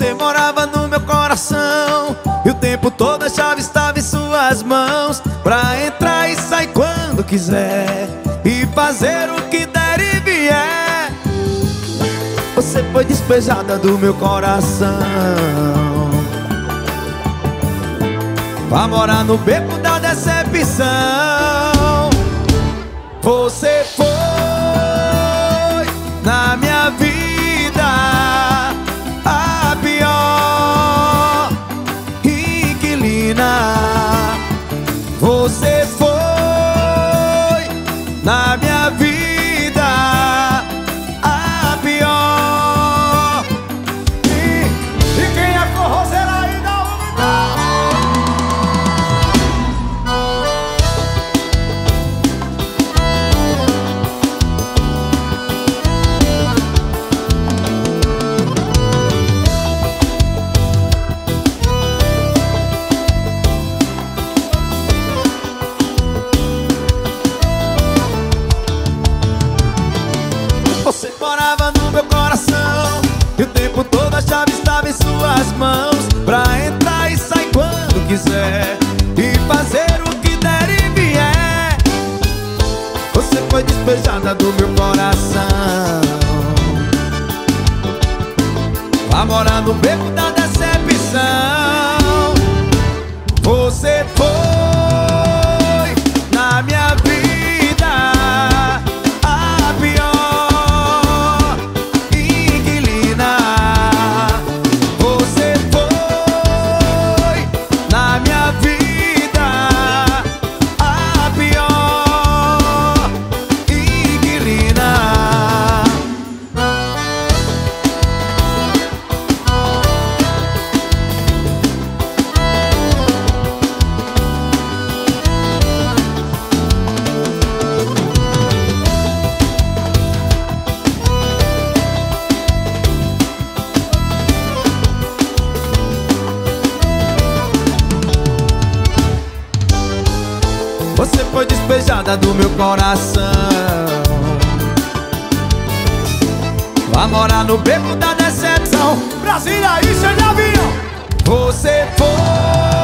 Você morava no meu coração. E o tempo todo a chave estava em suas mãos. Pra entrar e sair quando quiser E fazer o que der e vier. Você foi despejada do meu coração. Pra morar no beco da decepção. Você foi na minha vida Você morava no meu coração. E o tempo todo a chave estava em suas mãos. Pra entrar e sair quando quiser. E fazer o que der e vier. Você foi despejada do meu coração. Pra morar no beco da decepção foi despejada do meu coração. Vai morar no beco da decepção. Brasília, isso é de avião. Você foi